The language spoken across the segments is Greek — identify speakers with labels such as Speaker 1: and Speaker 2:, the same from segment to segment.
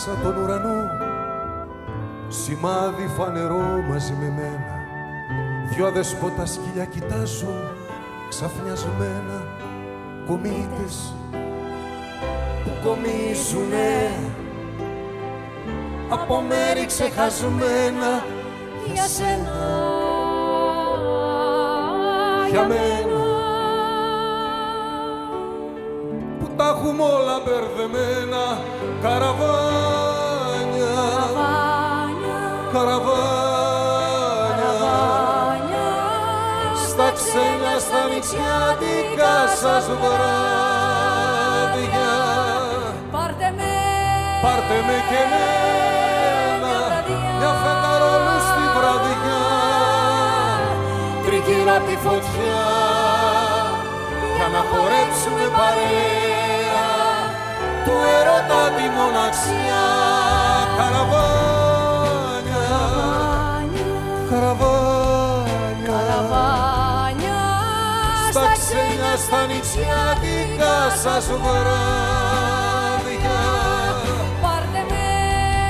Speaker 1: Σμίγει η θάλασσα τον ουρανό. Σημάδι φανερό μαζί με μένα. Δυο αδεσπότα σκυλιά κοιτάζω ξαφνιασμένα. Κομίτες που κομίζουνε. Από μέρη ξεχασμένα.
Speaker 2: Για σένα,
Speaker 1: για μένα έχουμε όλα μπερδεμένα. Καραβάνια, καραβάνια, στα ξένια, στα νησιάτικα σας βράδια.
Speaker 2: πάρτε με,
Speaker 1: πάρτε με και εμένα. Μια φεγγαρόλου στη βραδιά. Τριγύρω απ' τη φωτιά. Για να χορέψουμε παρέα του έρωτα τη μοναξιά. Καραβάνια. Καραβάνια.
Speaker 2: Καραβάνια
Speaker 1: στα ξένια, στα νησιάτικα σας βράδια
Speaker 2: πάρτε με,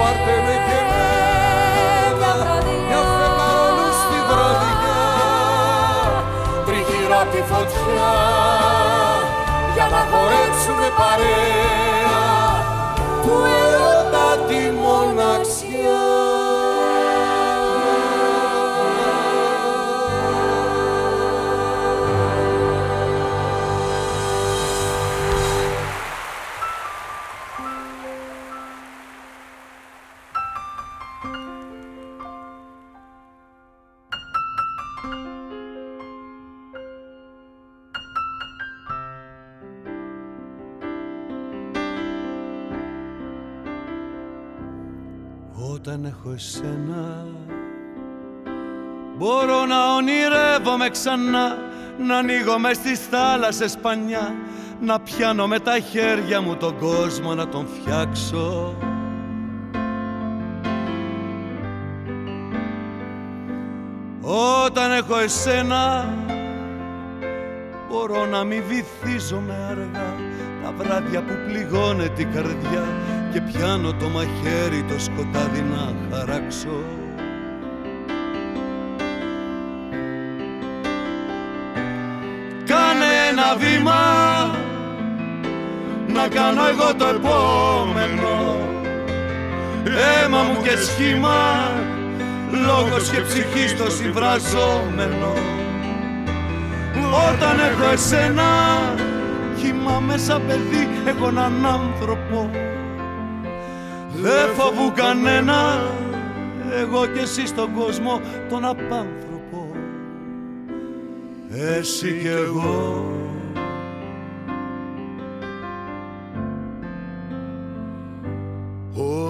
Speaker 1: Πάρτε με και εμένα μια φεγγαρόλου στη βραδιά. Τριγύρω απ' τη φωτιά. Για να χορέψουμε παρέα
Speaker 3: Όταν έχω εσένα. Μπορώ να ονειρεύομαι ξανά Να ανοίγω μες στις θάλασσες πανιά Να πιάνω με τα χέρια μου τον κόσμο να τον φτιάξω. Όταν έχω εσένα Μπορώ να μη βυθίζομαι αργά Τα βράδια που πληγώνε την καρδιά Και πιάνω το μαχαίρι το σκοτάδι να χαράξω. Κάνε ένα βήμα Να κάνω εγώ το επόμενο. Αίμα μου και σχήμα Λόγος και ψυχή στο συμφραζόμενο Όταν έχω εσένα Κοιμάμαι σαν παιδί Έχω έναν άνθρωπο Δεν φοβού κανένα Εγώ και εσύ στον κόσμο Τον απάνθρωπο. Εσύ κι εγώ.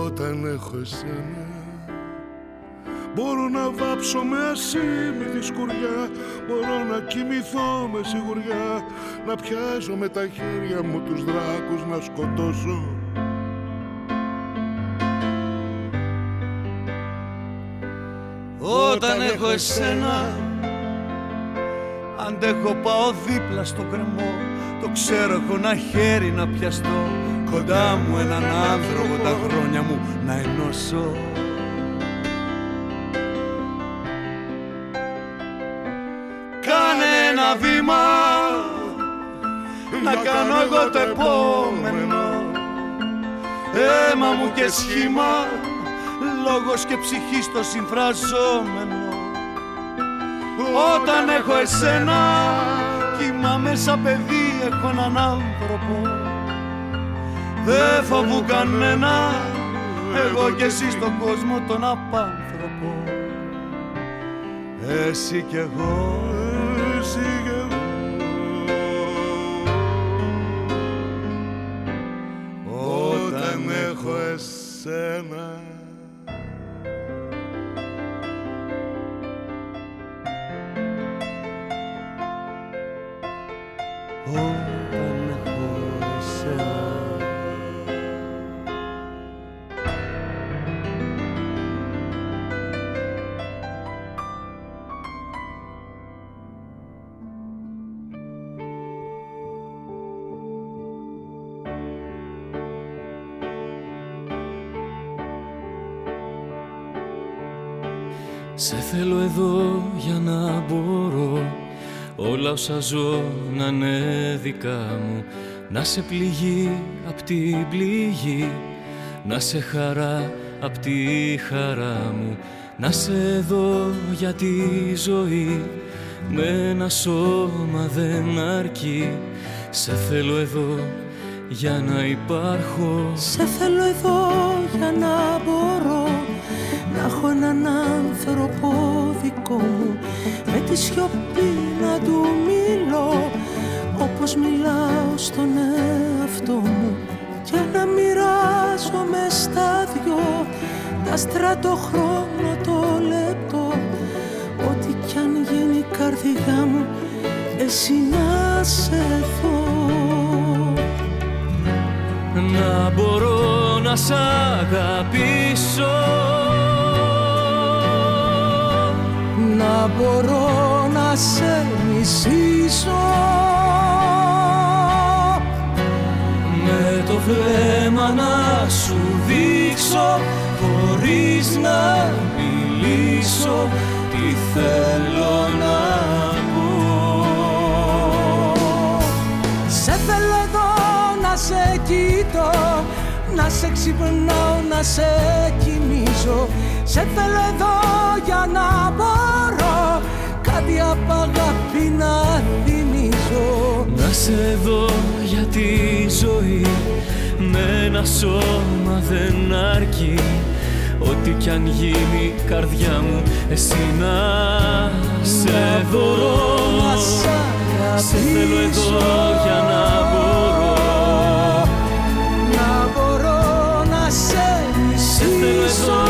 Speaker 4: Όταν έχω εσένα Μπορώ να βάψω με ασήμιδη σκουριά. Μπορώ να κοιμηθώ με σιγουριά Να πιάσω με τα χέρια μου τους δράκους να σκοτώσω
Speaker 3: Όταν έχω εσένα Αντέχω πάω δίπλα στο κρεμό. Το ξέρω έχω ένα χέρι να πιαστώ. Κοντά μου έναν άνθρωπο τα χρόνια μου να ενώσω. Κάνε ένα βήμα Να κάνω εγώ το επόμενο. Αίμα μου και σχήμα Λόγος και ψυχή στο συμφραζόμενο. Όταν έχω εσένα Κοιμάμαι σαν παιδί Έχω έναν άνθρωπο. Δεν φοβού κανένα Εγώ και εσύ στον κόσμο τον απάνθρωπο. Εσύ κι εγώ
Speaker 4: Εσύ κι εγώ. Όταν έχω εσένα
Speaker 5: όσα ζω να είναι δικά μου. Να σε πληγεί απ' την πληγή Να σε χαρά απ' τη χαρά μου. Να σε εδώ για τη ζωή Με ένα σώμα δεν αρκεί. Σε θέλω εδώ για να υπάρχω.
Speaker 6: Σε θέλω εδώ για να μπορώ να έχω έναν άνθρωπο δικό μου με τη σιωπή να του μιλώ όπως μιλάω στον εαυτό μου. Και να μοιράζομαι στα δυο τα στρατοχρόνο το λεπτό ό,τι κι αν γίνει η καρδιά μου εσύ να σε δω.
Speaker 5: Να μπορώ να σ' αγαπήσω
Speaker 6: να μπορώ να σε μισήσω.
Speaker 5: Με το βλέμμα να σου δείξω χωρίς να μιλήσω τι θέλω να πω.
Speaker 6: Σε θέλω εδώ να σε κοιτώ να σε ξυπνάω, να σε κοιμήσω. Σε θέλω εδώ για να μπορώ κάτι απ' αγάπη να θυμίζω
Speaker 5: Να σε δω για τη ζωή με ένα σώμα δεν αρκεί. Ό,τι κι αν γίνει η καρδιά μου εσύ να σε δω.
Speaker 6: Να σ'
Speaker 5: Σε θέλω εδώ για να μπορώ.
Speaker 6: Να μπορώ να σε
Speaker 5: Σε θέλω
Speaker 6: μισήσω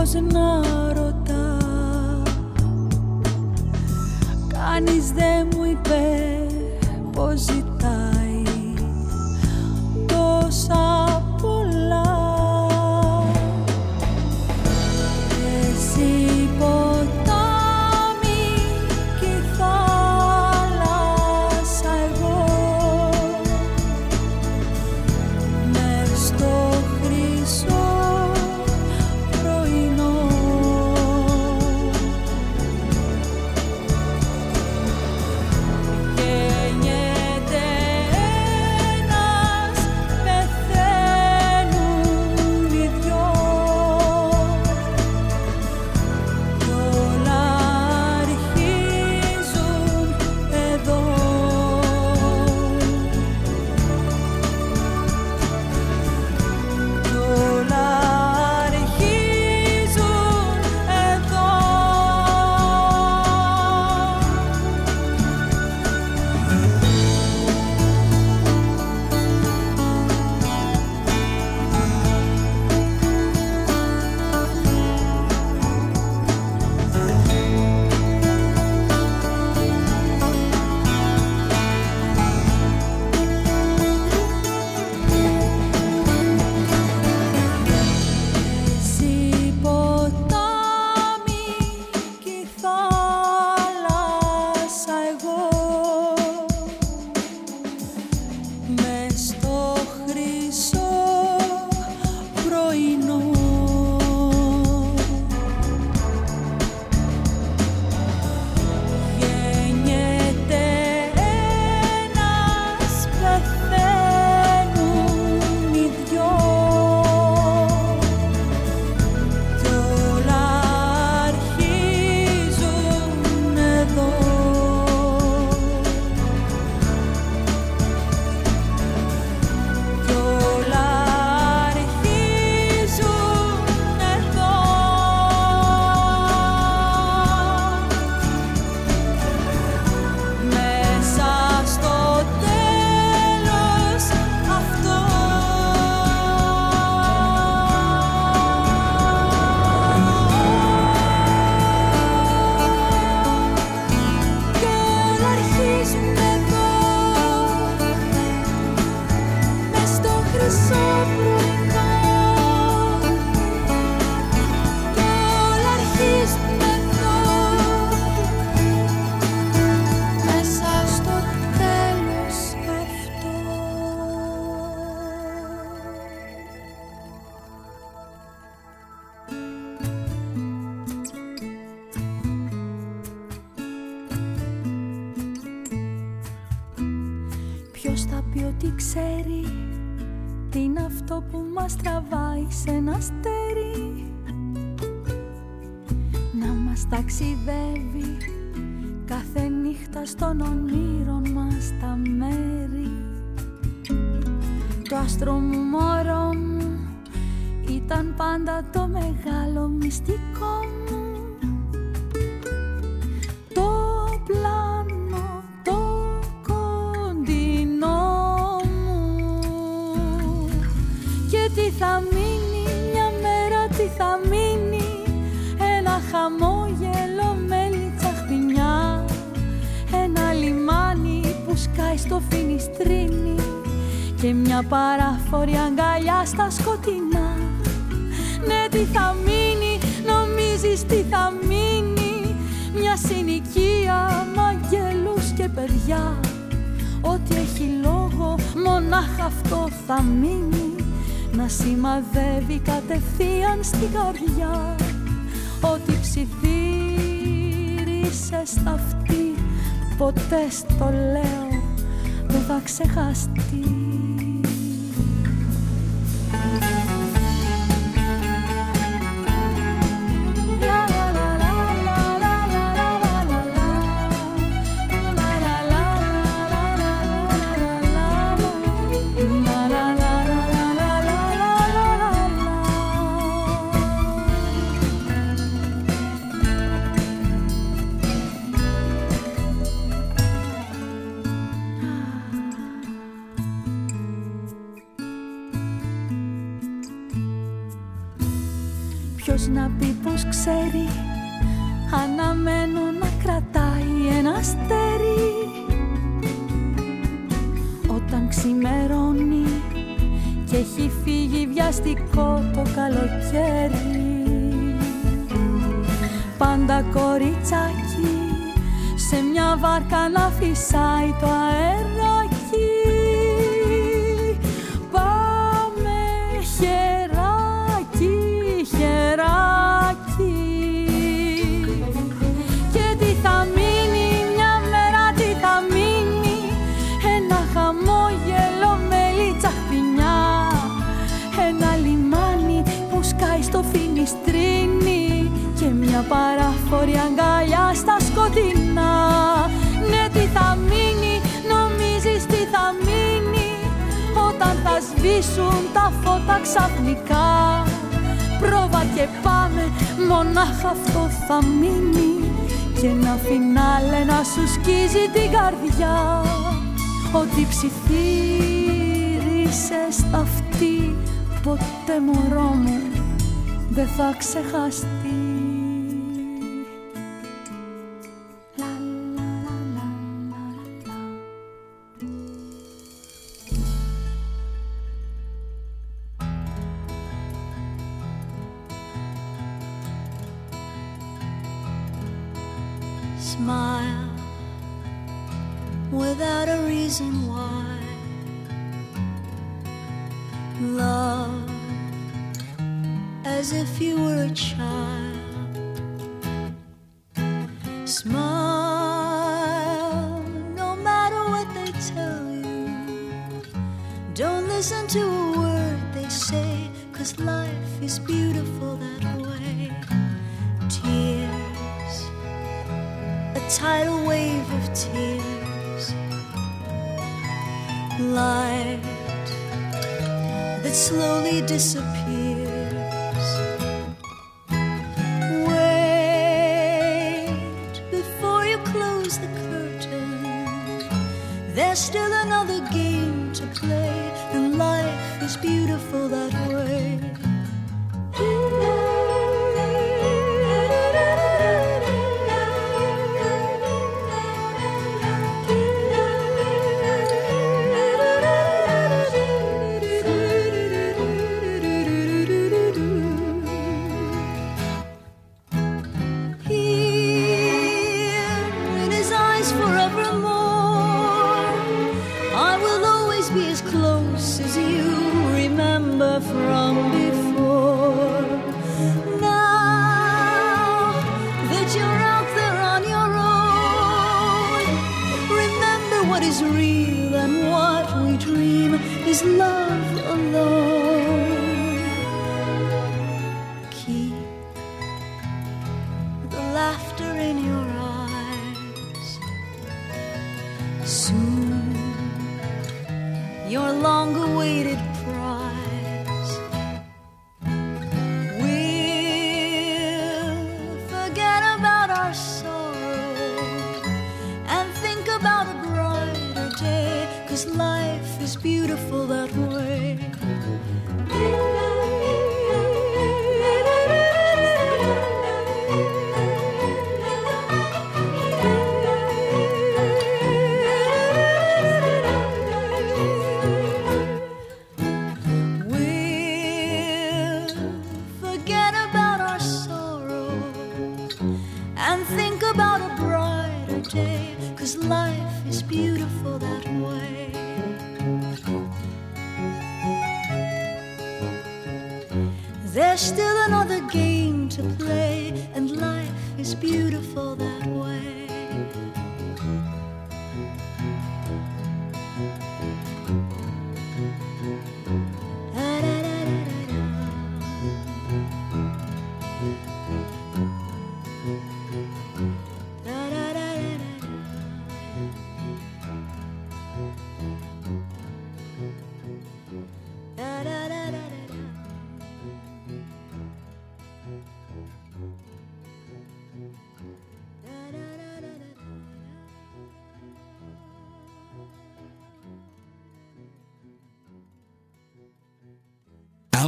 Speaker 2: Μας τραβάει σε ένα αστέρι να μας ταξιδεύει κάθε νύχτα στον όνειρων μας τα μέρη. Το άστρο μου μωρό μου ήταν πάντα το μεγάλο μυστικό μου στο φινιστρίνι και μια παράφορη αγκαλιά στα σκοτεινά. Ναι τι θα μείνει, νομίζεις τι θα μείνει. Μια συνοικία μαγγελούς και παιδιά. Ό,τι έχει λόγο μονάχα αυτό θα μείνει. Να σημαδεύει κατευθείαν στην καρδιά. Ό,τι ψιθύρισε στα αυτή Ποτέ στο λέω δεν θα ξεχαστεί θα ξεχαστεί Λα, λα, λα, λα, λα, λα.
Speaker 7: Smile without a reason why. Love as if you were a child. Smile no matter what they tell you. Don't listen to a word they say, cause life is beautiful that way. Tears a tidal wave of tears. Light that slowly disappears.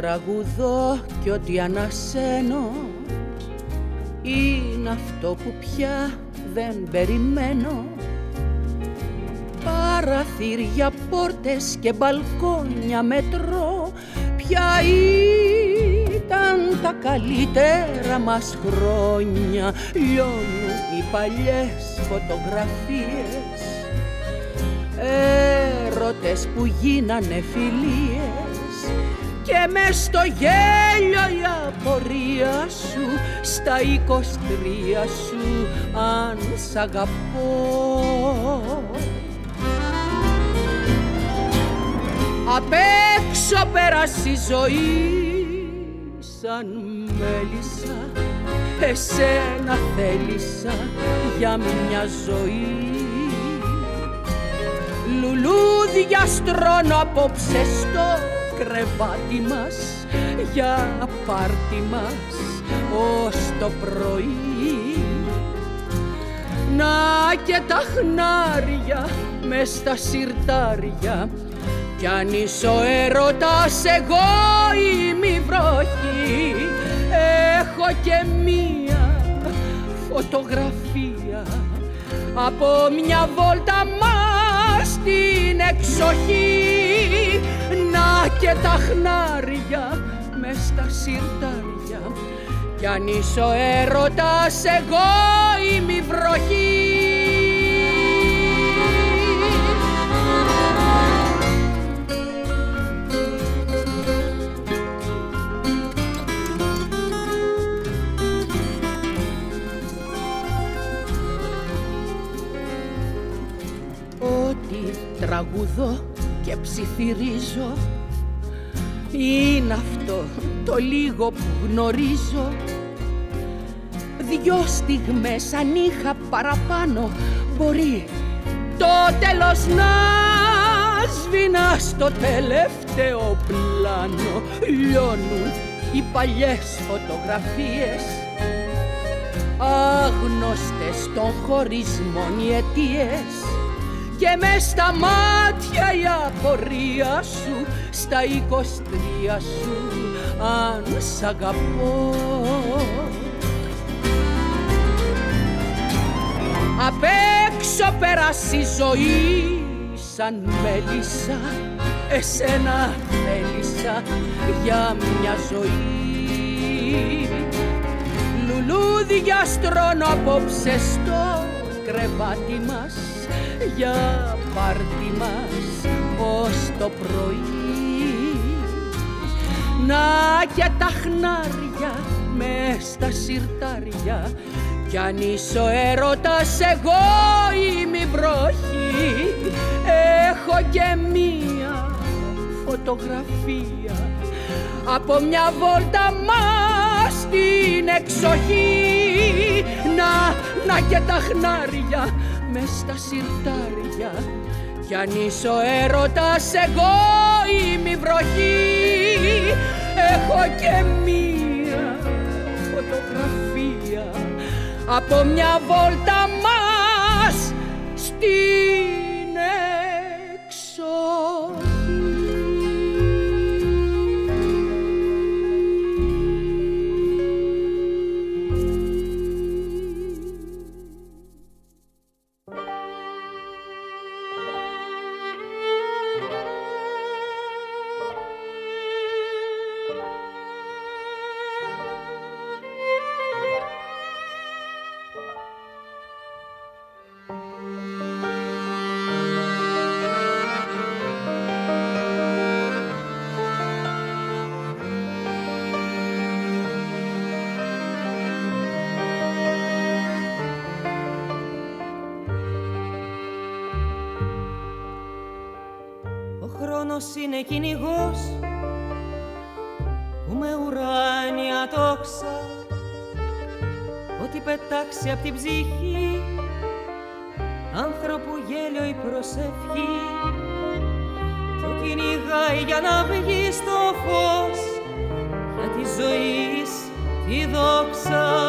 Speaker 8: Τραγουδώ κι ό,τι ανασένω. Είναι αυτό που πια δεν περιμένω. Παραθύρια, πόρτες και μπαλκόνια μετρώ. Ποια ήταν τα καλύτερα μας χρόνια. Λιώνουν οι παλιές φωτογραφίες. Έρωτες που γίνανε φιλίες και με στο γέλιο η απορία σου στα εικοστρία σου αν σ' αγαπώ. Απ' έξω πέρασε η ζωή σαν μέλισσα εσένα θέλησα για μια ζωή. Λουλούδια στρώνω απόψε στο κρεβάτι μας για πάρτι μας ως το πρωί. Να και τα χνάρια μες στα σιρτάρια κι αν είσαι ο έρωτας εγώ είμαι βροχή. Έχω και μία φωτογραφία από μια βόλτα μας στην εξοχή. να και τα χνάρια μες στα σιρτάρια. Κι αν είσαι ο έρωτας εγώ είμαι η βροχή. Ό,τι τραγουδώ και ψιθυρίζω είναι αυτό το λίγο που γνωρίζω; Δυο στιγμές αν είχα παραπάνω μπορεί το τέλος να σβηνά στο τελευταίο πλάνο. Λιώνουν οι παλιές φωτογραφίες άγνωστες των χωρισμών οι αιτίες και με στα μάτια η απορία σου στα εικοστρία σου αν σ' αγαπώ. Απ' έξω περάσει ζωή σαν μέλισσα εσένα θέλησα για μια ζωή. Λουλούδια στρώνω απόψε στο κρεβάτι μας για πάρτι μας ως το πρωί. Να και τα χνάρια μες στα σιρτάρια κι αν είσαι ο έρωτας εγώ είμαι βροχή. Έχω και μία φωτογραφία από μια βόλτα μας στην εξοχή. Να, να και τα χνάρια μες στα σιρτάρια. Κι αν είσαι ο έρωτας εγώ είμαι βροχή. Έχω και μία φωτογραφία από μια βόλτα μας στην εξοχή.
Speaker 9: είναι κυνηγός. Που με ουράνια τόξα ότι πετάξει απ' την ψυχή. Άνθρωπου γέλιο η προσευχή το κυνηγάει για να βγει στο φως. Για τη ζωή τη δόξα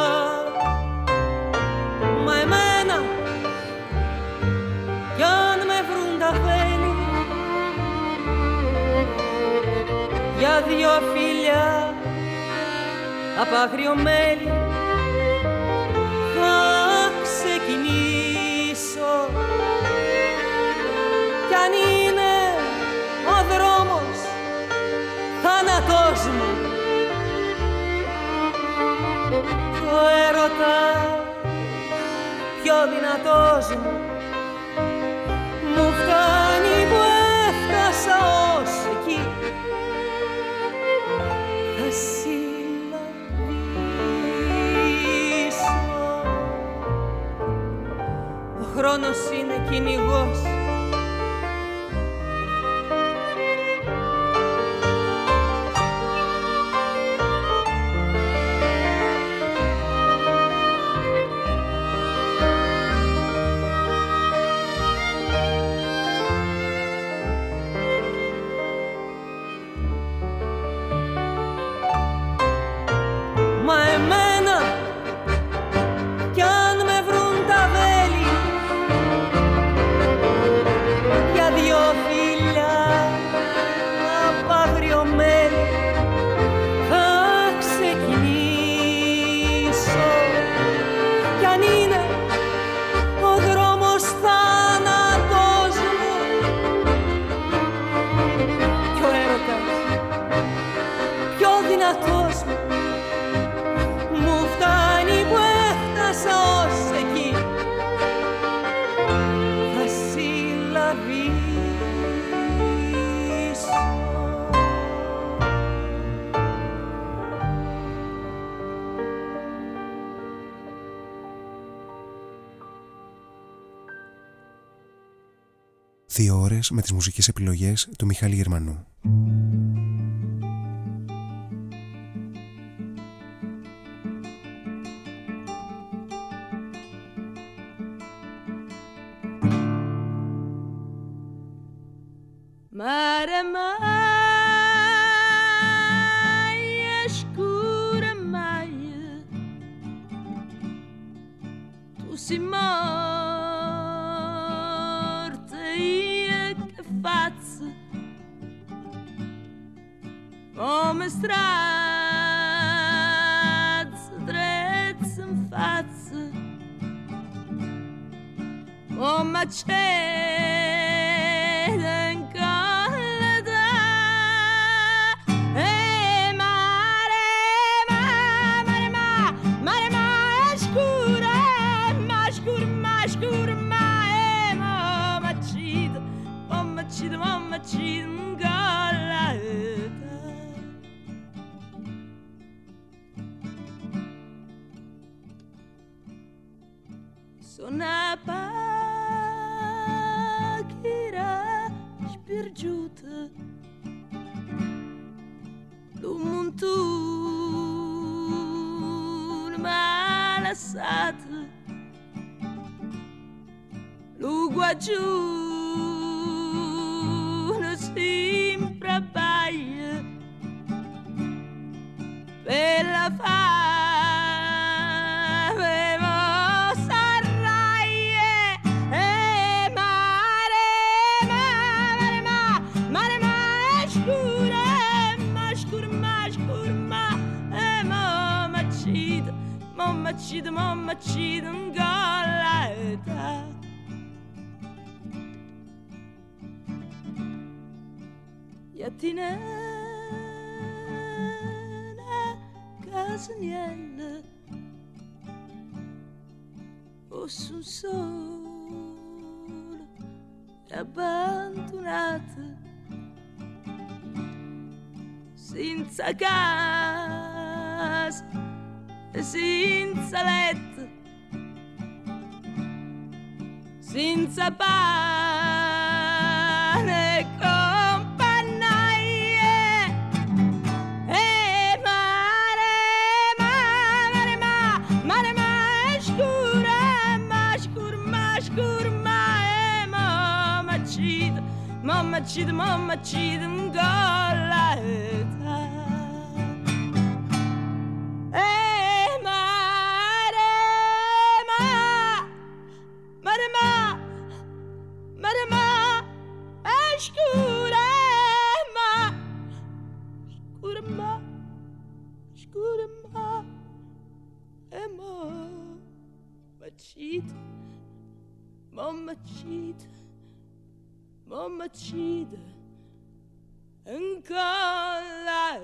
Speaker 9: δυο φιλιά απ' άγριο μέλι θα ξεκινήσω. Κι αν είναι ο δρόμος θάνατός μου το έρωτα πιο δυνατός μου μου Ο χρόνος είναι κυνηγός
Speaker 10: ώρες με τις μουσικές επιλογές του Μιχάλη Γερμανού.
Speaker 11: Mare maia escura maia Tu si
Speaker 12: straat, drept în față, o a. bye. partida encalada.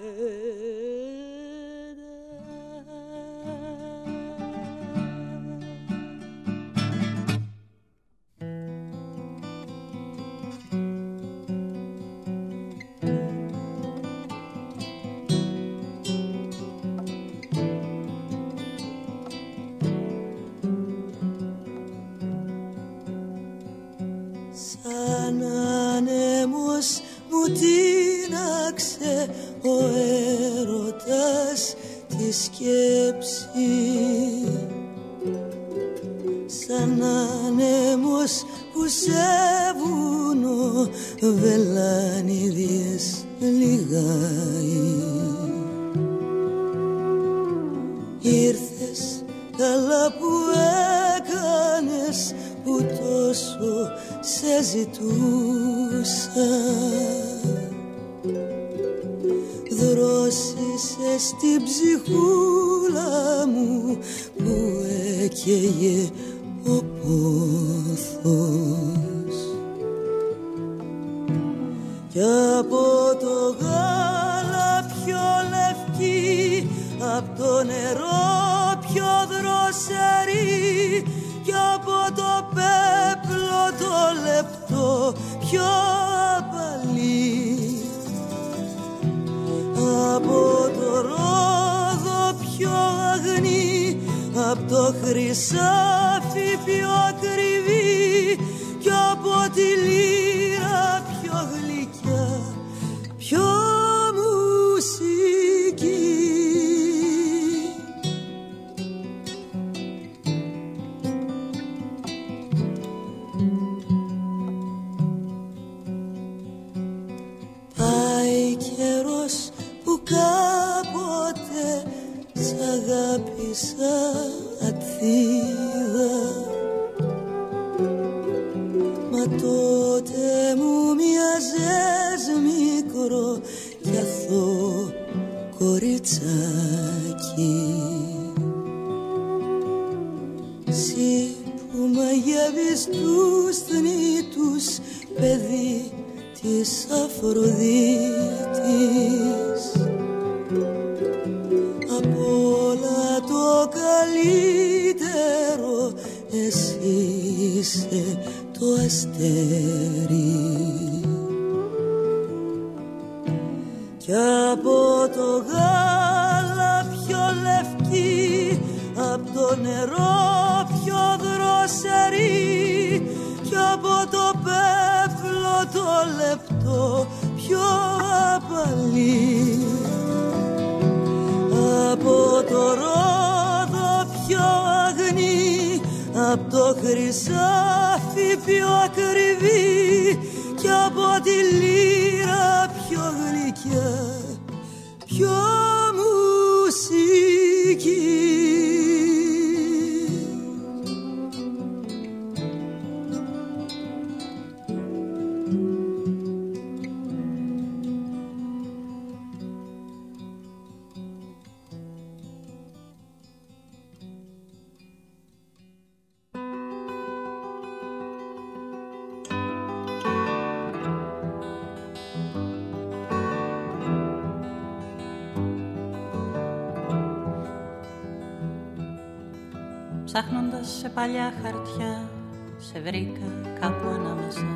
Speaker 13: Ψάχνοντας σε παλιά χαρτιά Σε βρήκα κάπου ανάμεσα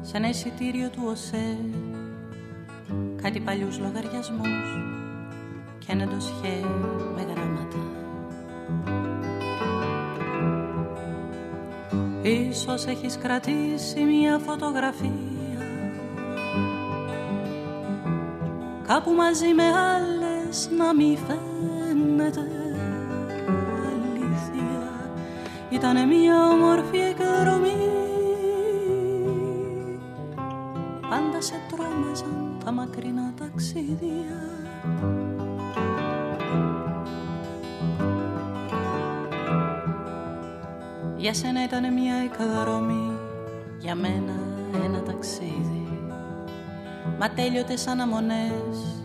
Speaker 13: Σε ένα εισιτήριο του ΟΣΕ Κάτι παλιούς λογαριασμούς Και ένα ντοσιέ με γράμματα. Ίσως έχεις κρατήσει μια φωτογραφία Κάπου μαζί με άλλες να μη φαίνεται ήταν μια όμορφη εκδρομή. Πάντα σε τρόμαζαν τα μακρινά ταξίδια. Για σένα ήταν μια εκδρομή Για μένα ένα ταξίδι. Μα τέλειωτες σαν αμονές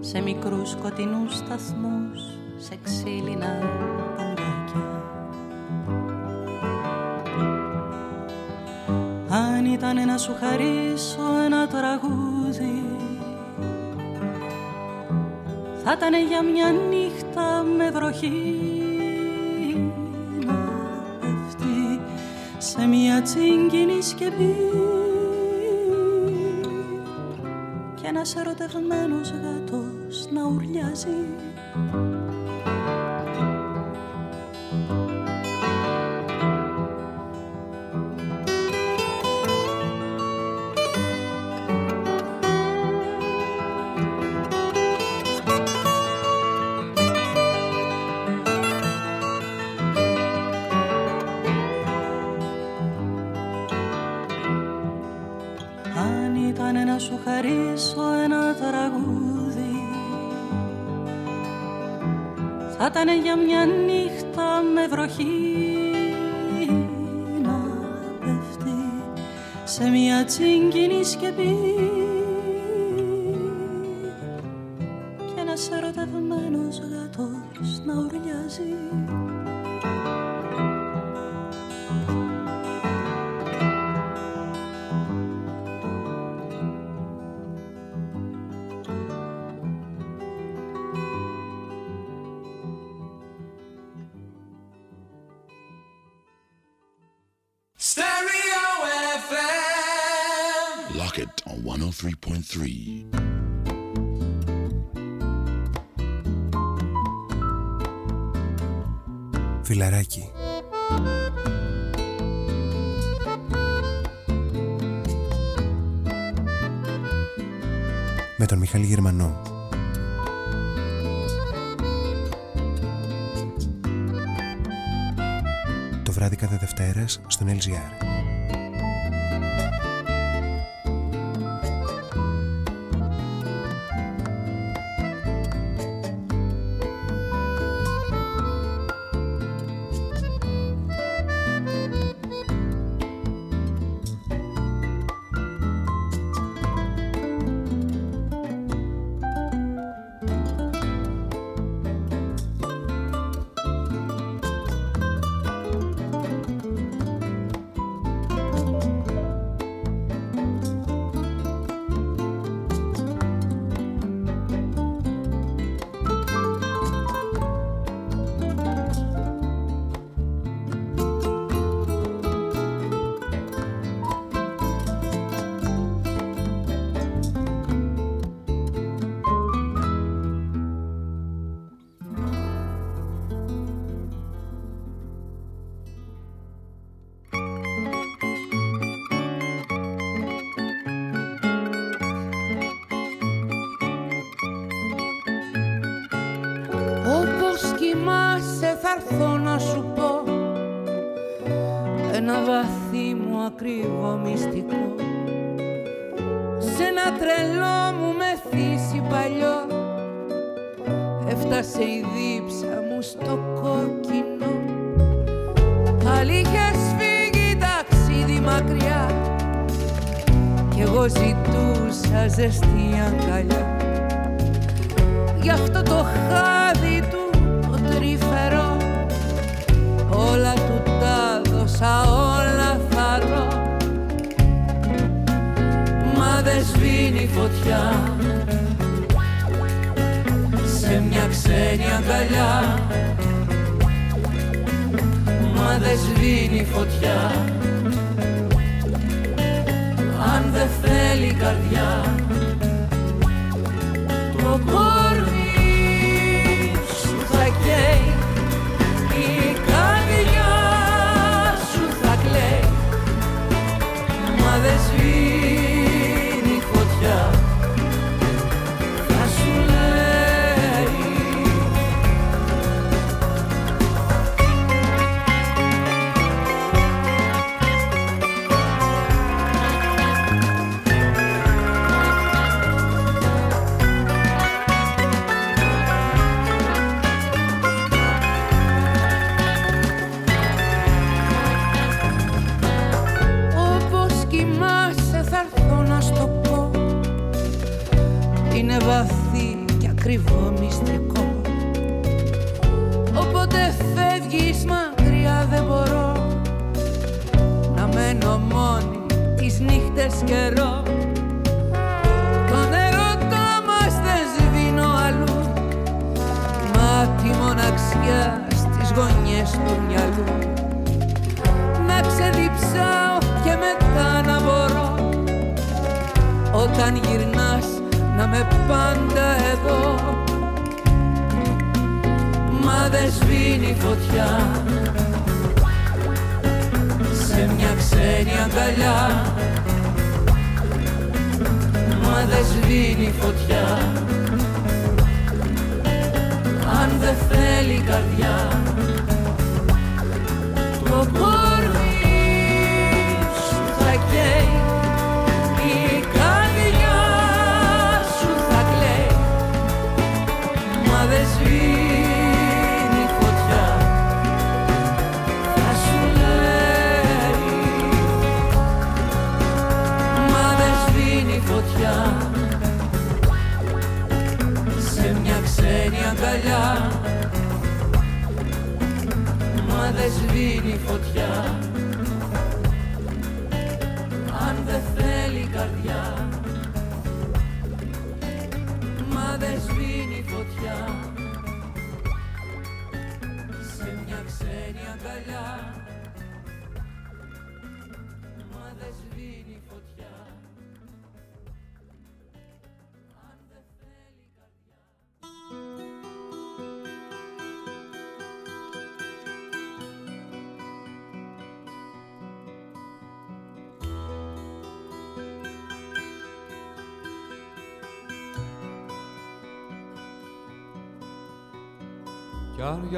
Speaker 13: Σε μικρούς σκοτεινούς σταθμούς Σε ξύλινα ήταν να σου χαρίσω ένα τραγούδι. Θα ήταν για μια νύχτα με βροχή Να πέφτει σε μια τσίγκινη σκεπή. Και ένας ερωτευμένος γάτος να ουρλιάζει σε μια
Speaker 10: Φιλαράκι. Με τον Μιχάλη Γερμανό. Το βράδυ κάθε Δευτέρας στον LGR
Speaker 14: Όταν γυρνάς να με πάντα εδώ. Μα δεν σβήνει φωτιά σε μια ξένη αγκαλιά. Μα δεν σβήνει φωτιά αν δεν θέλει καρδιά. Το μα δεν σβήνει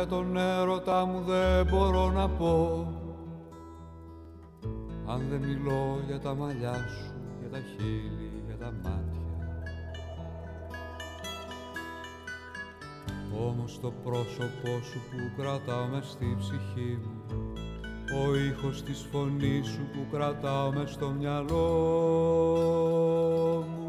Speaker 15: για τον έρωτα μου δεν μπορώ να πω. Αν δεν μιλώ για τα μαλλιά σου, για τα χείλη, για τα μάτια. Όμως το πρόσωπό σου που κρατάω μες στη ψυχή μου Ο ήχος της φωνής σου που κρατάω μες στο μυαλό μου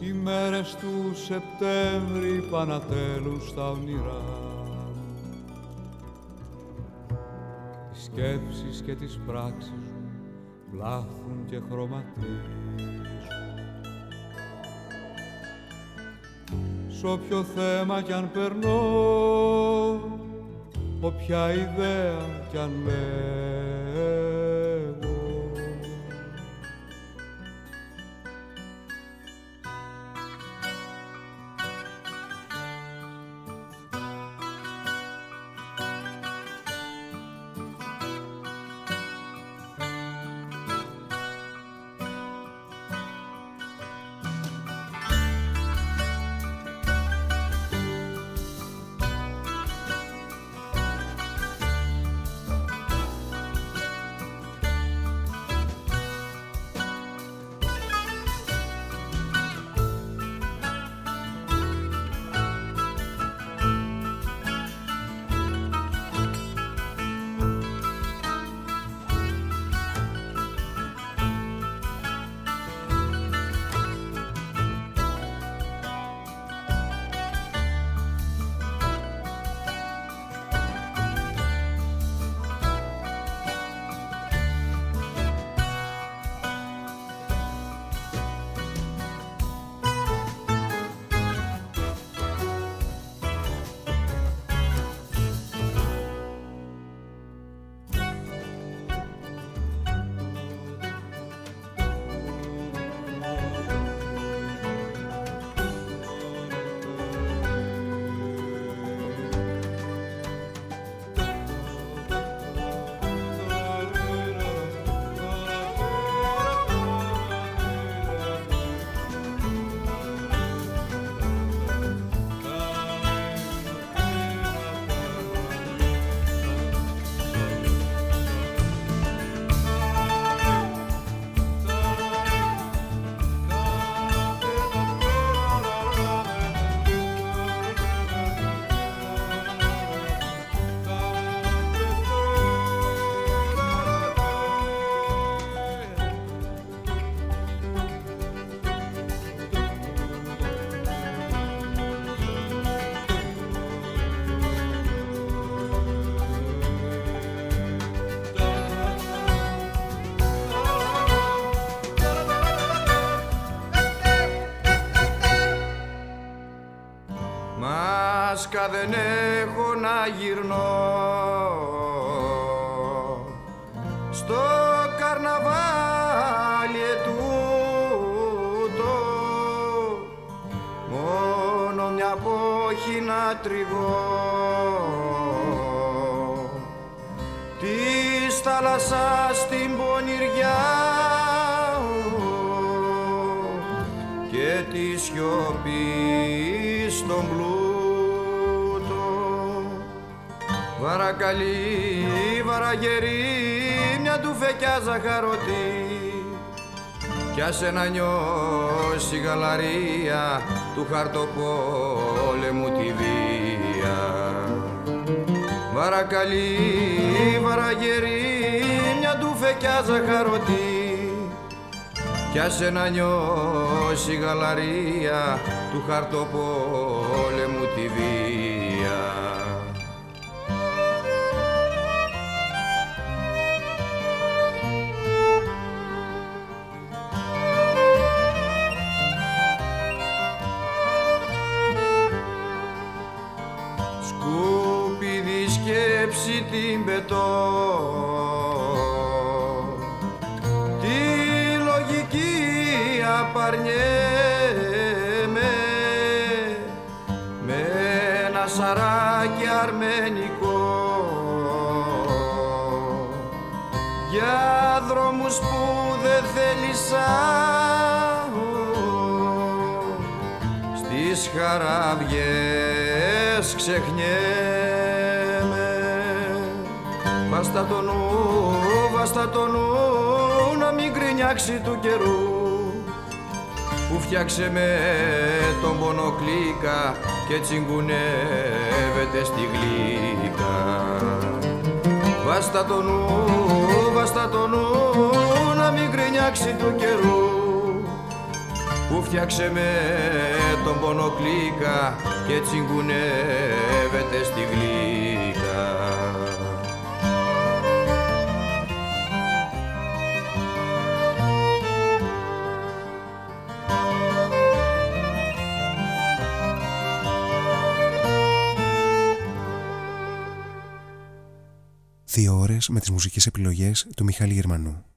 Speaker 15: οι μέρες του Σεπτέμβρη πανατέλουν στα όνειρά μου. Τις σκέψεις και τις πράξεις σου πλάθουν και χρωματίζουν. Σ' όποιο θέμα κι αν περνώ όποια ιδέα κι αν λέω
Speaker 16: Μόσκα δεν έχω να γυρνώ. Στο καρναβάλι ετούτο μόνο μια πόχη να τριγώ της θάλασσας την πονηριά βαρακαλή, βαραγερή μια του φεκιά ζαχαρωτή. Κι άσε να νιώσει γαλαρία του χαρτοπόλεμου τη βία. Βαρακαλή, βαραγερή, μια του φεκιά ζαχαρωτή. Κι άσε να νιώσει γαλαρία του χαρτοπόλεμου στις χαραβιές ξεχνιέμαι Βάστα το νου, βάστα το νου να μην κρινιάξει του καιρού που φτιάξε με τον πονοκλίκα και τσιγκουνεύεται στη γλύκα. Βάστα το νου, βάστα το νου να μην κρινιάξει του καιρού που φτιάξε με τον πονοκλίκα και τσιγκουνεύεται στη γλύκα.
Speaker 2: Δύο ώρες με τις μουσικές επιλογές του Μιχάλη Γερμανού.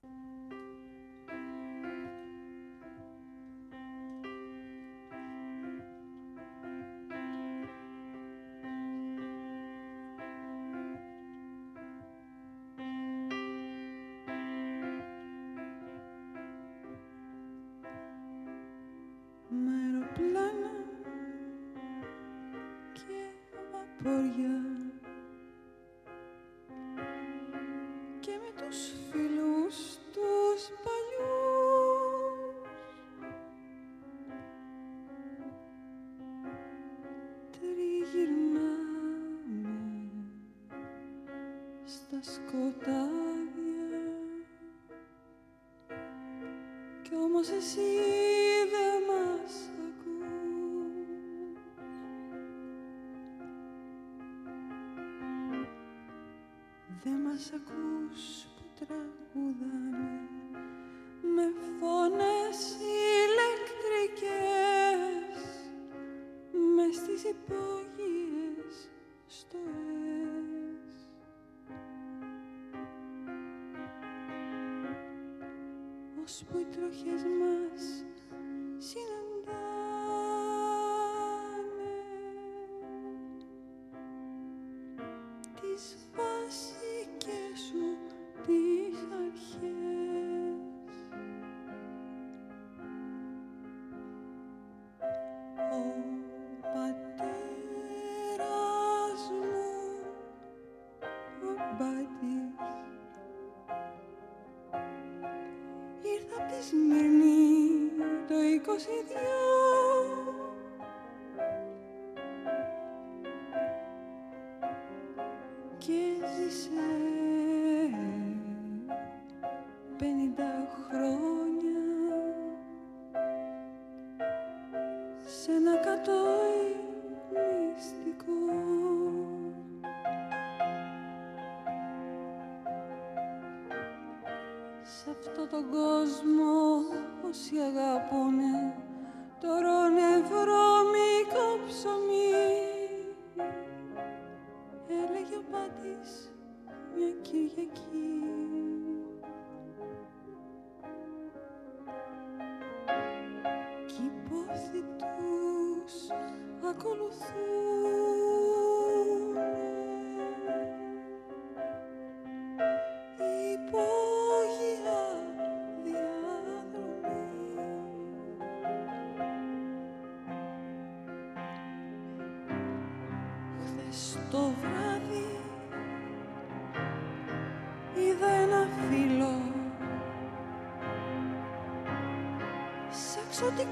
Speaker 17: ti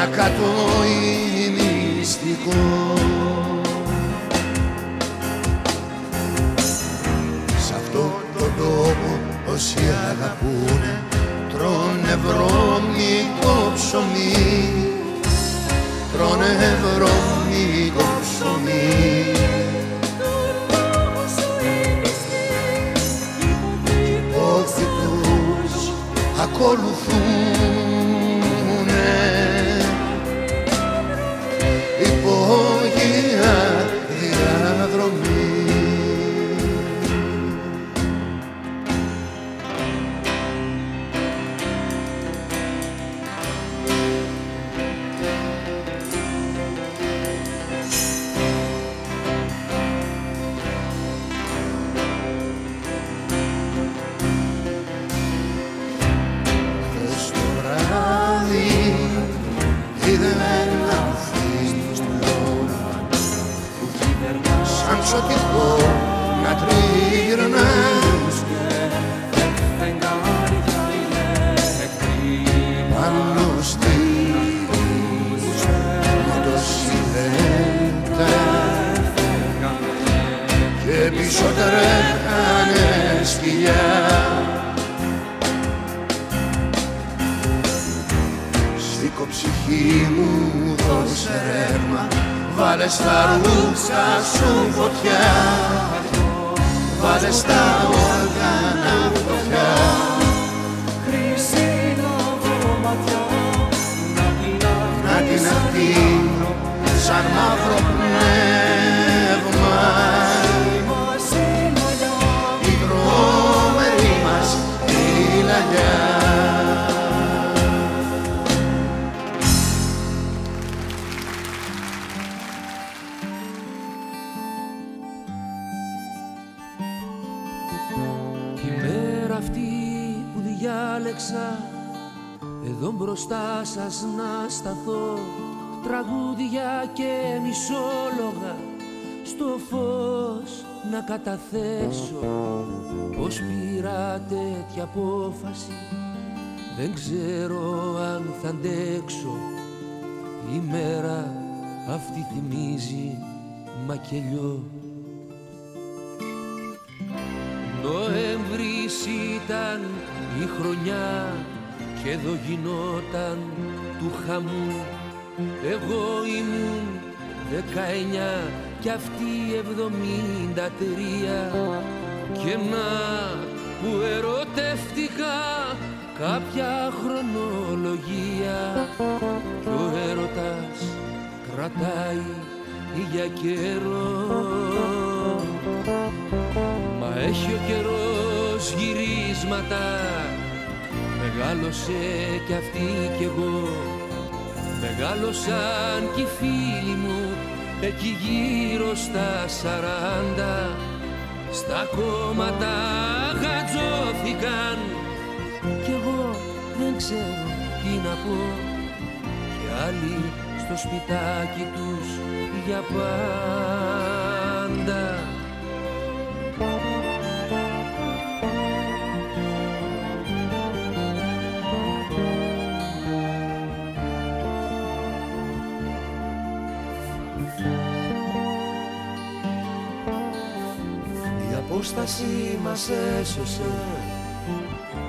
Speaker 17: ανακάτω είναι μυστικό. Σ' αυτό τον τόπο όσοι αγαπούνε τρώνε βρώμικο ψωμί. Τρώνε βρώμικο ψωμί. Ακολουθούν όσο κι εγώ να τριγυρνάς. Πάνω και πίσω τρέχανε σκυλιά στην κοψυχή μου Βάλες στα ρούχα σου φωτιά. Βάλες στα όργανα φωτιά. Να την αφήνω σαν μαύρο πνεύμα.
Speaker 12: Μπροστά σας να σταθώ. Τραγούδια και μισόλογα στο φως να καταθέσω. Πως πήρα τέτοια απόφαση δεν ξέρω αν θα αντέξω. Η μέρα αυτή θυμίζει μακελιό. Νοέμβρης ήταν η χρονιά και εδώ γινόταν του χαμού. Εγώ ήμουν δεκαεννιά κι αυτή εβδομήντα τρία. Και να που ερωτεύτηκα κάποια χρονολογία. Κι ο έρωτας κρατάει για καιρό. Μα έχει ο καιρός γυρίσματα Μεγάλωσε κι αυτή κι εγώ. Μεγάλωσαν κι οι φίλοι μου Εκεί γύρω στα σαράντα. Στα κόμματα γατζώθηκαν. Κι εγώ δεν ξέρω τι να πω. Κι άλλοι στο σπιτάκι τους για πάντα
Speaker 18: απόσταση μας έσωσε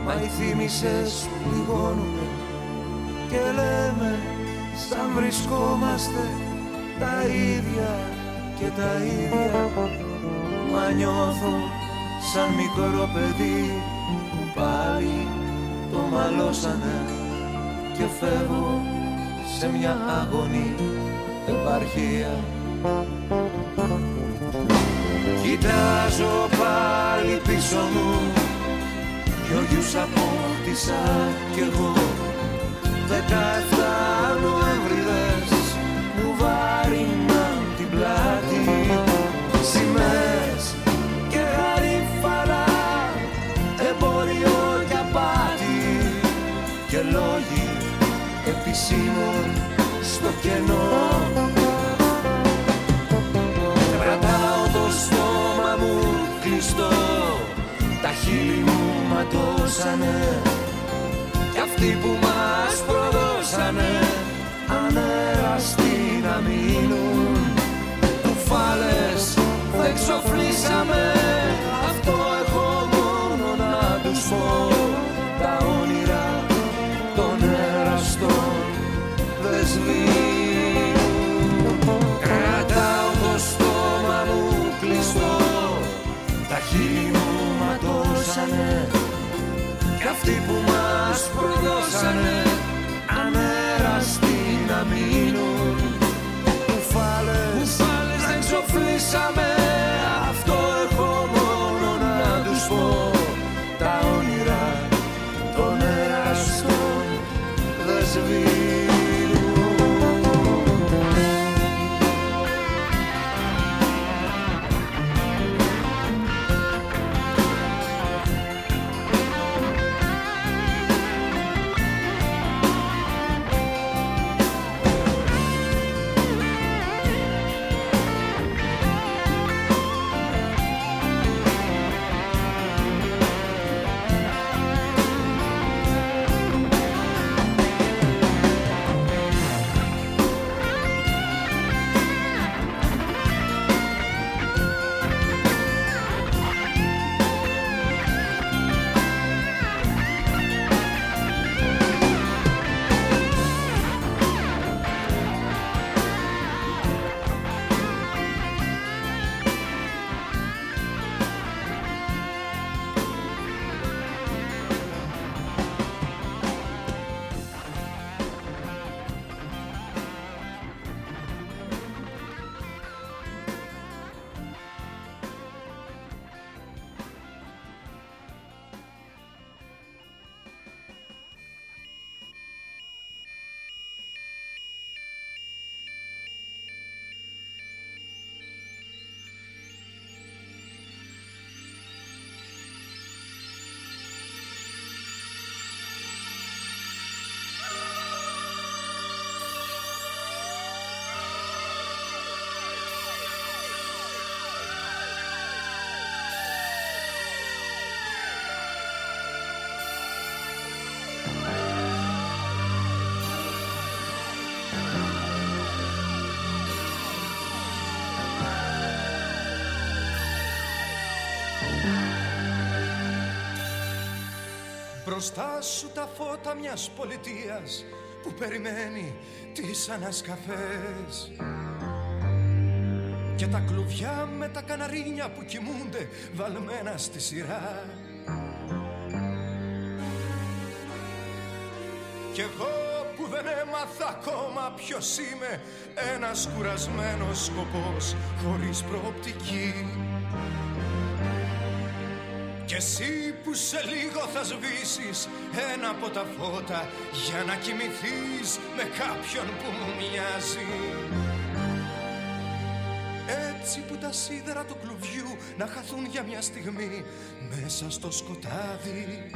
Speaker 18: Μα οι θύμησες πληγώνουνε. Και λέμε σαν βρισκόμαστε τα ίδια και τα ίδια. Μα νιώθω σαν μικρό παιδί που πάλι το μαλώσανε. Και φεύγω σε μια αγωνή επαρχία Κοιτάζω πάλι πίσω μου Δυο γιους απόκτησα κι εγώ. Δεκαεφτά Νοέμβριδες μου βάριναν την πλάτη. Σημαίες και γαρίφαλα Εμπόριο και απάτη. Και λόγοι επισήμων στο κενό ματώσανε Κι αυτοί που μας προδώσανε Ανέραστοι να μείνουν. Κουφάλες δεν ξοφλήσαμε αυτοί που μας προδώσανε ανέραστοι να μείνουν. Κουφάλες, κουφάλες δεν ξοφλήσαμε μπροστά σου τα φώτα μιας πολιτείας που περιμένει τις ανασκαφές. Και τα κλουβιά με τα καναρίνια που κοιμούνται βαλμένα στη σειρά. Κι εγώ που δεν έμαθα ακόμα ποιος είμαι Ένας κουρασμένος σκοπός χωρίς προοπτική. Κι εσύ που σε λίγο θα σβήσεις ένα από τα φώτα Για να κοιμηθείς με κάποιον που μου μοιάζει. Έτσι που τα σίδερα του κλουβιού να χαθούν για μια στιγμή μέσα στο σκοτάδι.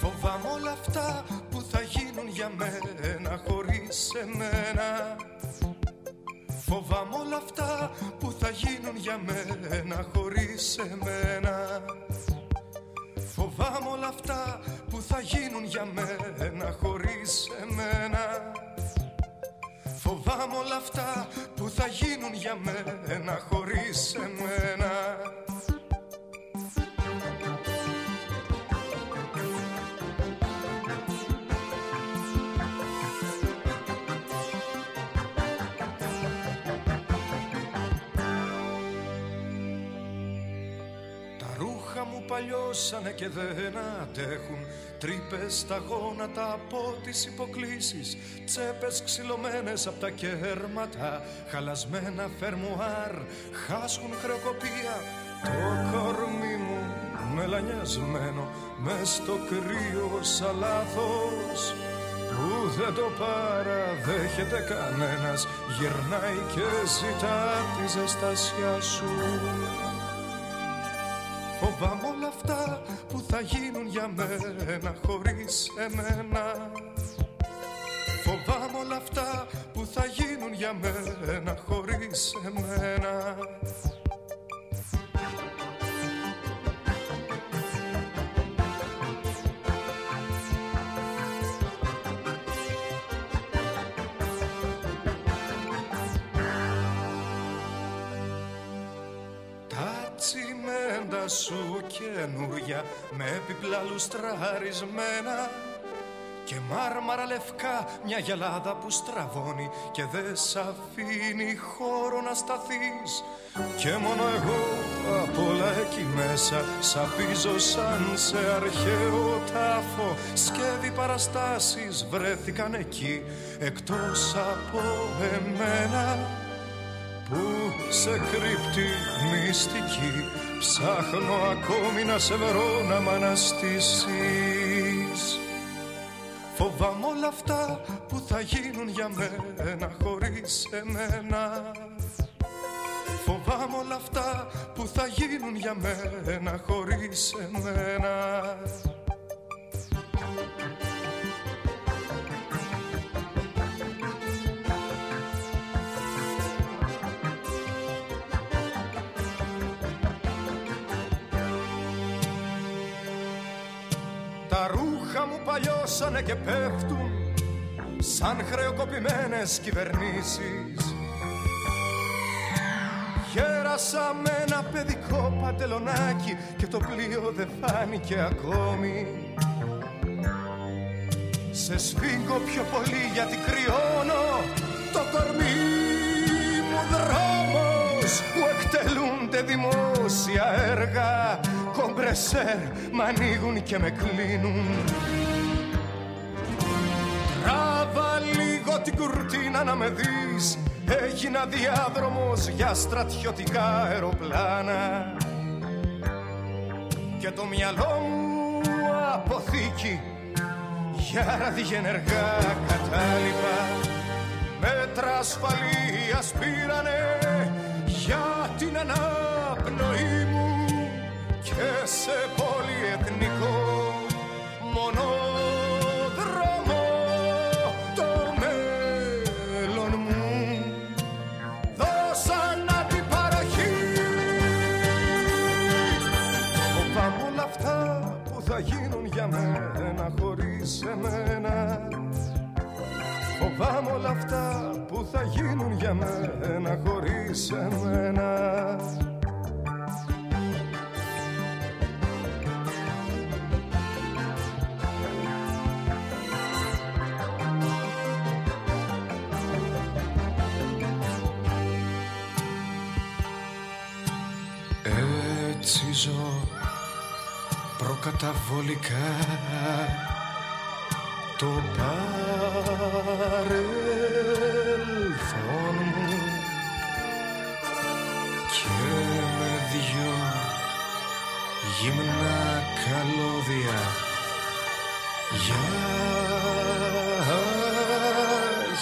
Speaker 18: Φοβάμαι όλα αυτά που θα γίνουν για μένα χωρίς εμένα Φοβάμαι όλα αυτά που θα γίνουν για μένα χωρίς εμένα. Φοβάμαι όλα αυτά που θα γίνουν για μένα χωρίς εμένα. Φοβάμαι όλα αυτά που θα γίνουν για μένα χωρίς εμένα παλιώσανε και δεν αντέχουν. Τρύπες στα γόνατα από τις υποκλήσεις. Τσέπες ξυλωμένες από τα κέρματα. Χαλασμένα φερμουάρ. Χάσχουν χρεοκοπία. Το κορμί μου μελανιασμένο Μες στο κρύο σαν λάθος. Που δεν το παραδέχεται κανένας. Γυρνάει και ζητά τη ζεστασιά σου. Φοβάμαι όλα αυτά που θα γίνουν για μένα χωρίς εμένα. Φοβάμαι όλα αυτά που θα γίνουν για μένα χωρίς εμένα με επιπλά λουστραρισμένα και μάρμαρα λευκά μια γελάδα που στραβώνει και δεν σ' αφήνει χώρο να σταθείς. Και μόνο εγώ απ' όλα εκεί μέσα σαπίζω σαν σε αρχαίο τάφο σκεύη παραστάσεις βρέθηκαν εκεί εκτός από εμένα που σε κρύπτει μυστική Ψάχνω ακόμη να σε βρω να μ' αναστήσεις. Φοβάμαι όλα αυτά που θα γίνουν για μένα χωρίς εμένα. Φοβάμαι όλα αυτά που θα γίνουν για μένα χωρίς εμένα μου παλιώσανε και πέφτουν σαν χρεοκοπημένες κυβερνήσεις. Γέρασα με ένα παιδικό παντελονάκι και το πλοίο δεν φάνηκε ακόμη. Σε σφίγγω πιο πολύ γιατί κρυώνω το κορμί μου δρόμος που εκτελούνται δημόσια έργα. Κομπρεσέρ μ' ανοίγουν και με κλείνουν. Τράβα λίγο την κουρτίνα να με δεις. Έγινα διάδρομος για στρατιωτικά αεροπλάνα. Και το μυαλό μου αποθήκη για ραδιενεργά κατάλοιπα. Μέτρα ασφαλείας πήρανε για την αναπνοή μου και σε πολυεθνικό μονόδρομο Φοβάμαι όλα αυτά που θα γίνουν για μένα χωρίς εμένα. Έτσι ζω προκαταβολικά το παρελθόν μου και με δυο γυμνά καλώδια για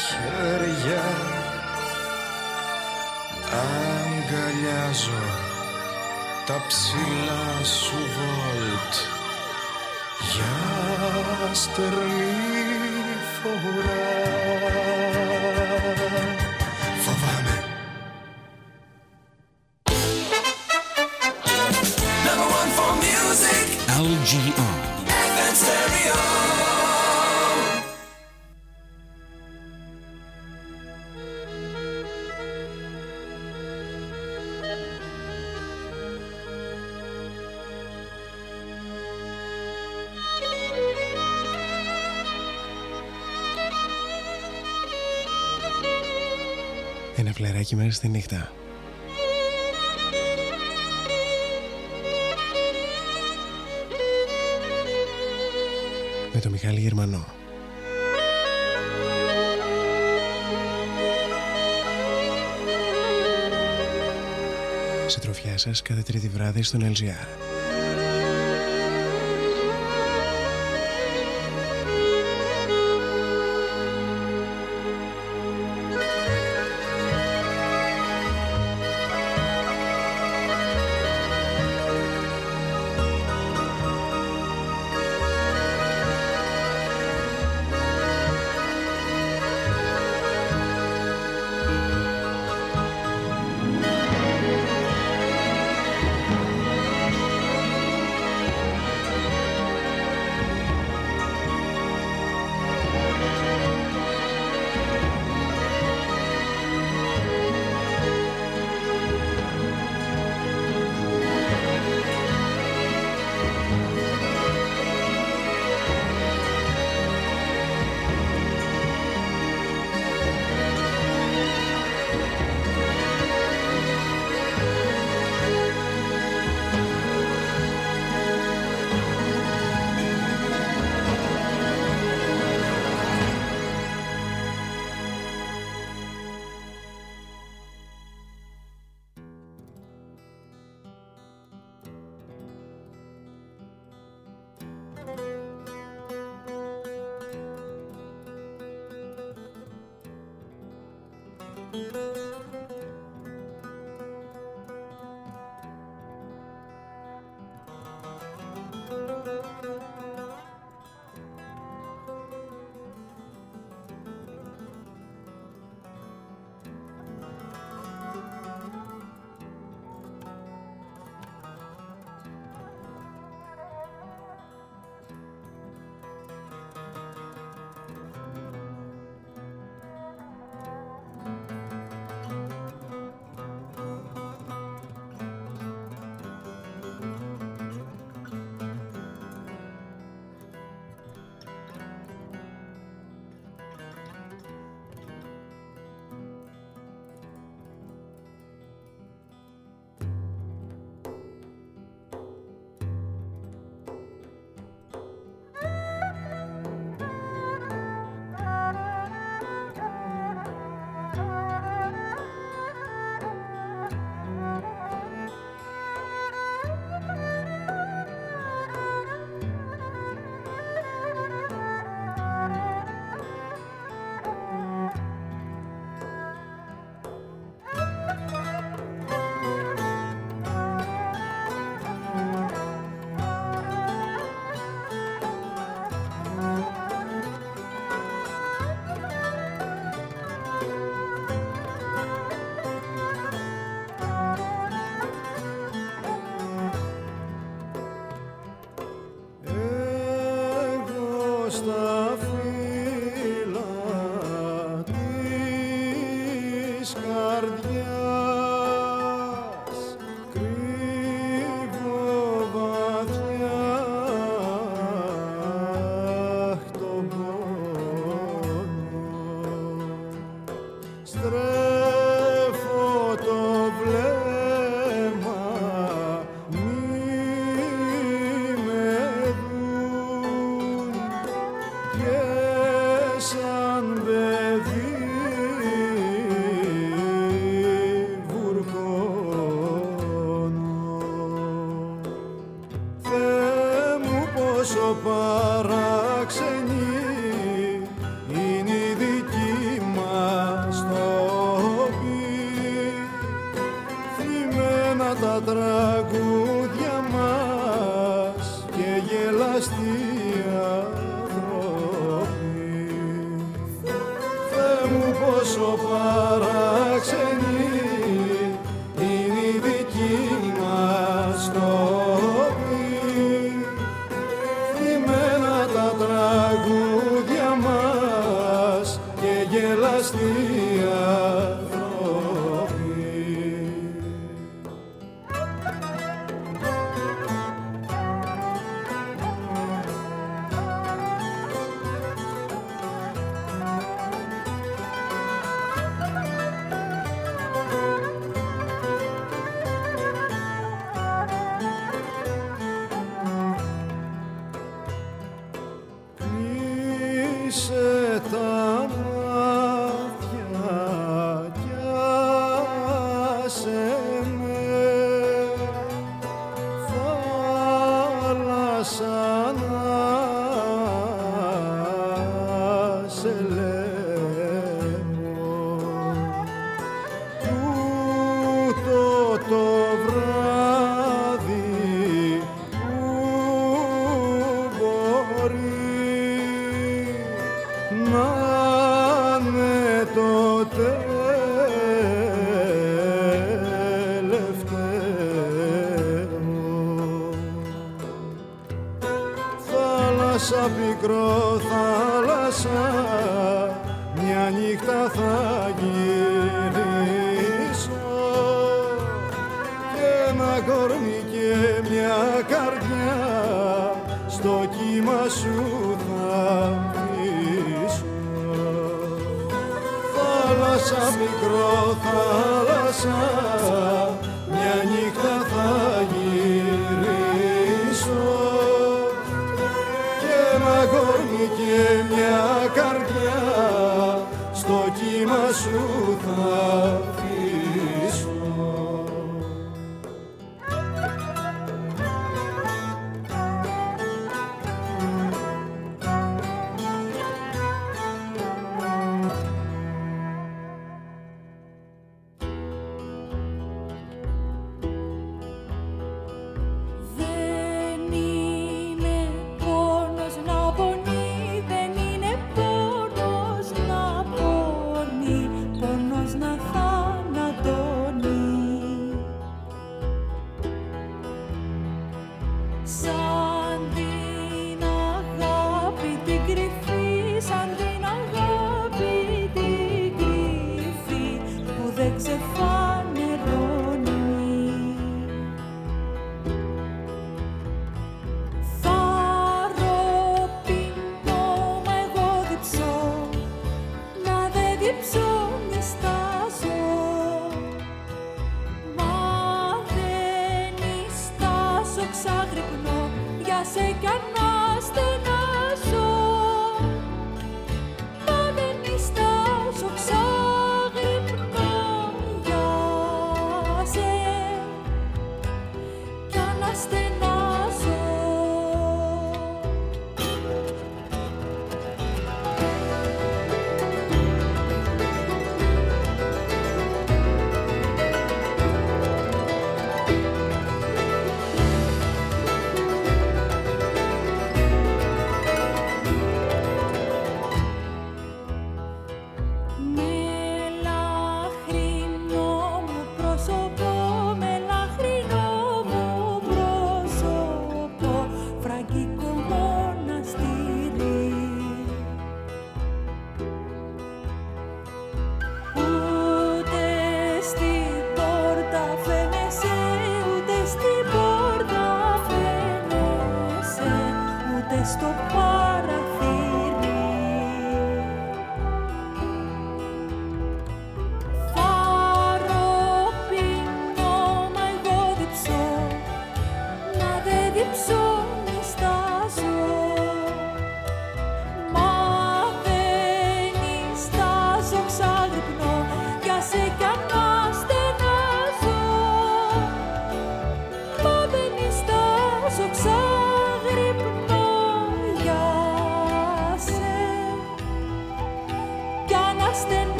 Speaker 18: χέρια αγκαλιάζω τα ψηλά σου βολτ για στερνή φορά Φοβάμαι
Speaker 14: Number one for music.
Speaker 19: LGR.
Speaker 20: Ένα φλεράκι μέσα στη νύχτα. Με το Μιχάλη Γερμανό. Συντροφιά σας κάθε τρίτη βράδυ στον LGR.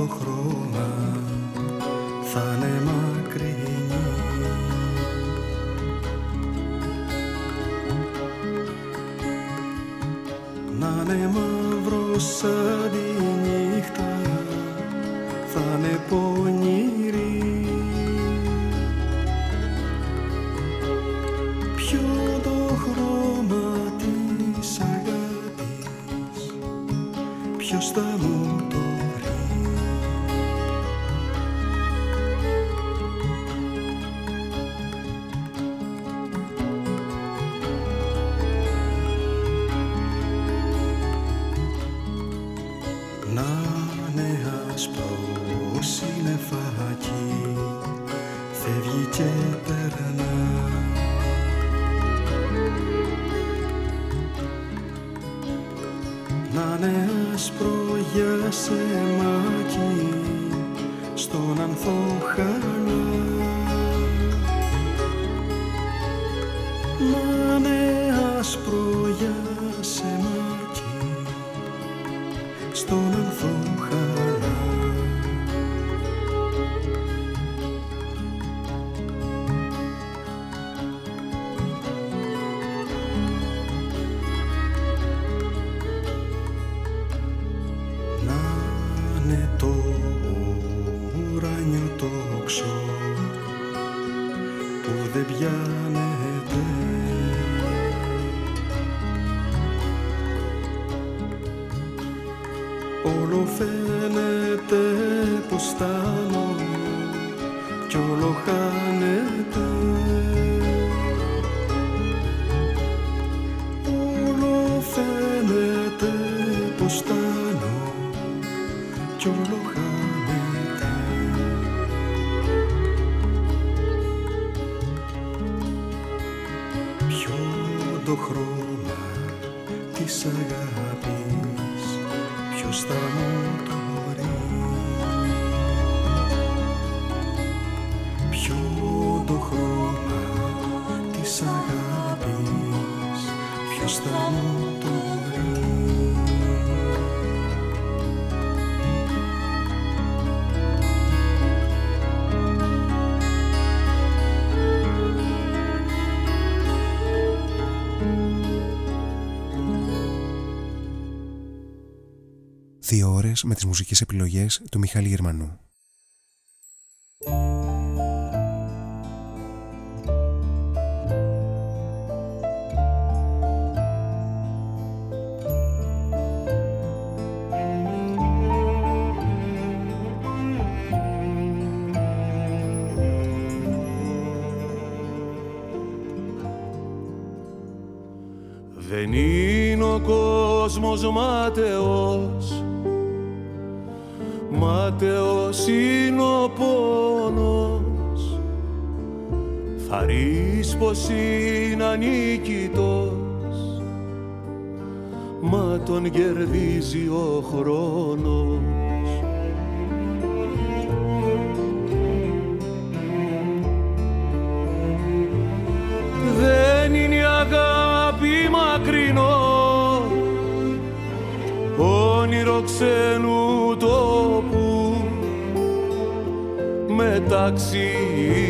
Speaker 21: το
Speaker 22: χρώμα
Speaker 19: θα είναι μακρινή. Να είναι μαύρος σαν
Speaker 20: Δύο ώρες με τις μουσικές επιλογές του Μιχάλη Γερμανού.
Speaker 3: Δεν είναι ο κόσμος μάταιος Μάταιος είναι ο πόνος Θα ρεις πως είναι ανίκητος. Μα τον κερδίζει ο χρόνος. Δεν είναι η αγάπη μακρινό. Όνειρο ξένου μεταξύ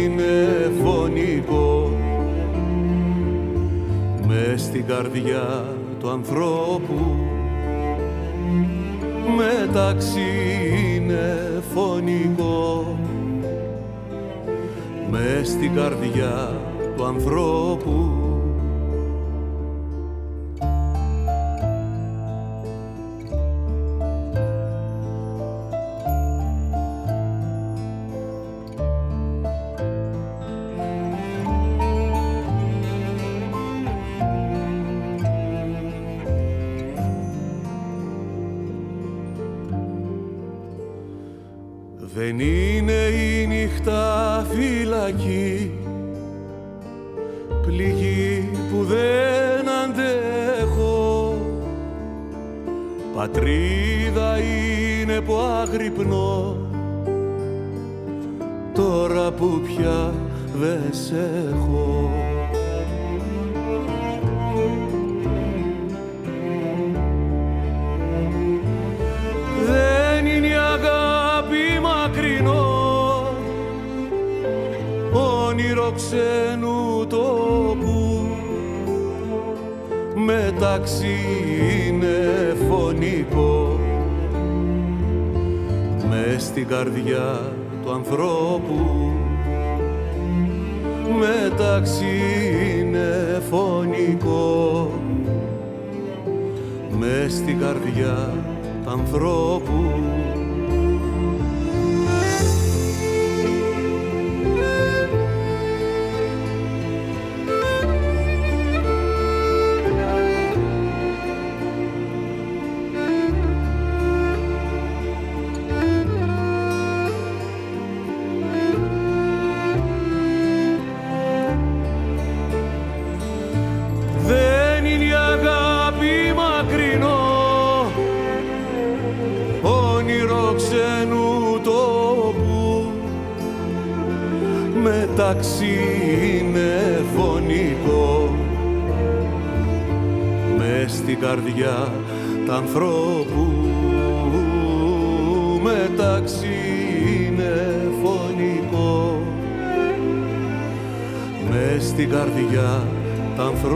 Speaker 3: είναι φωνικό με στην καρδιά του ανθρώπου. Μεταξύ είναι φωνικό με στην καρδιά του ανθρώπου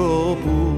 Speaker 3: ανθρώπου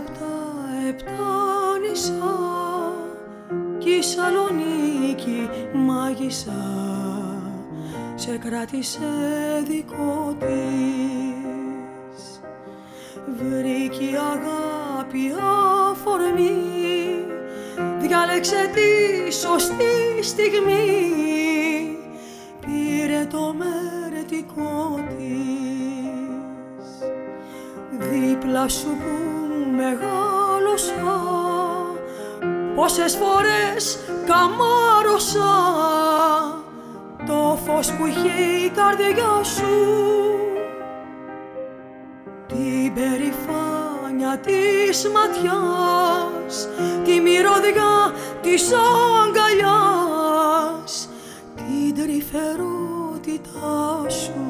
Speaker 2: απ' τα επτά νησά κι η Σαλονίκη μάγισσα σε κράτησε δικό της. Βρήκε αγάπη αφορμή διάλεξε τη σωστή στιγμή Πόσες φορές καμάρωσα. Το φως που είχε η καρδιά σου. Την περηφάνια της ματιάς. Τη μυρωδιά της αγκαλιάς. Την τρυφερότητά σου.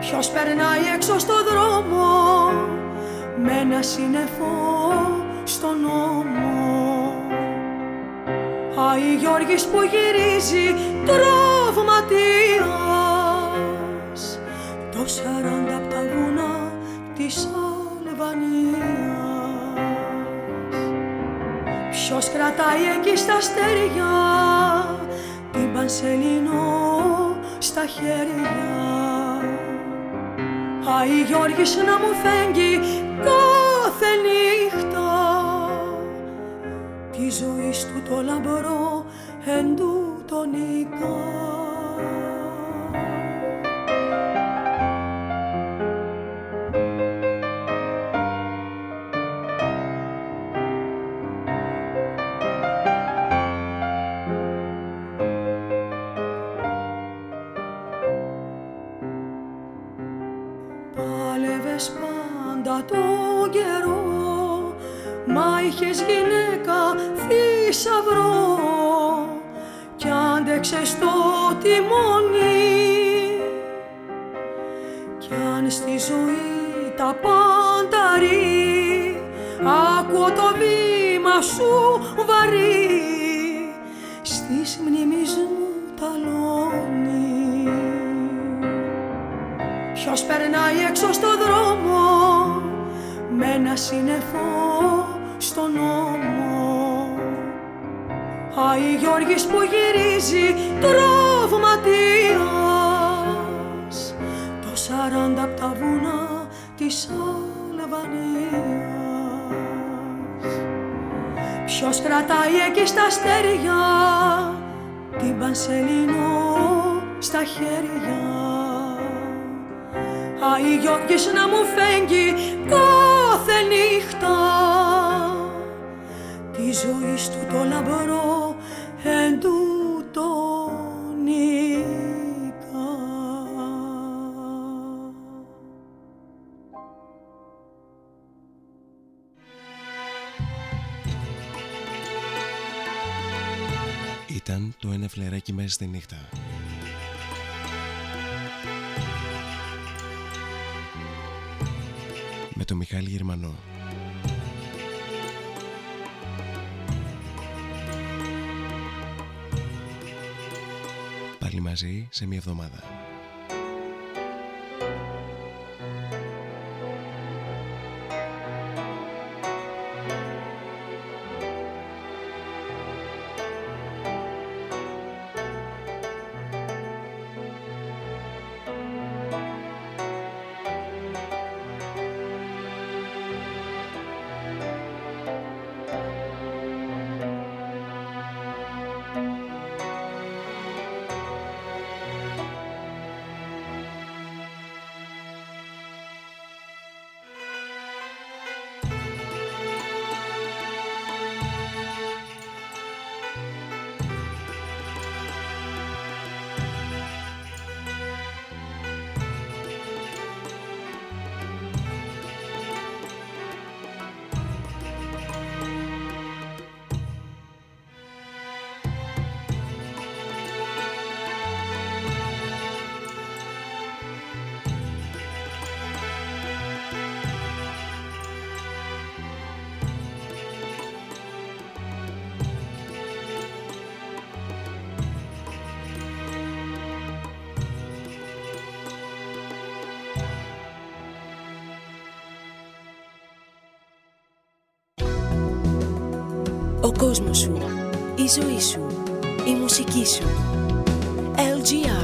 Speaker 2: Ποιος περνάει έξω στο δρόμο με ένα σύννεφο στον νόμο. Άι Γιώργης που γυρίζει τραυματίας. Το σαράντα απ' τα βουνά της Αλβανίας. Ποιος κρατάει εκεί στα στεριά την Πανσελίνο στα χέρια. Άι Γιώργης να μου φέγγει τη ζωής του το λαμπρό εν τούτονικά. είχες γυναίκα θησαυρό κι άντεξες το τιμόνι. Κι αν στη ζωή τα πάντα ρί ακούω το βήμα σου βαρύ. Στις μνήμης μου ταλώνει Ποιος περνάει έξω στο δρόμο με ένα σύννεφο στον νόμο Άι Γιώργης που γυρίζει τραυματίας. Σαράντα από τα βουνά της Αλβανίας. Ποιος κρατάει εκεί στα αστέρια την Πανσελίνο στα χέρια. Άι Γιώργης να μου φέγγει κάθε νύχτα τη ζωή του το λαμπρό εν
Speaker 10: Ήταν το ένα φλεράκι μέσα στη νύχτα. Με το Μιχάλη Γερμανό. Πάλι μαζί σε μια εβδομάδα.
Speaker 7: Education. LGR.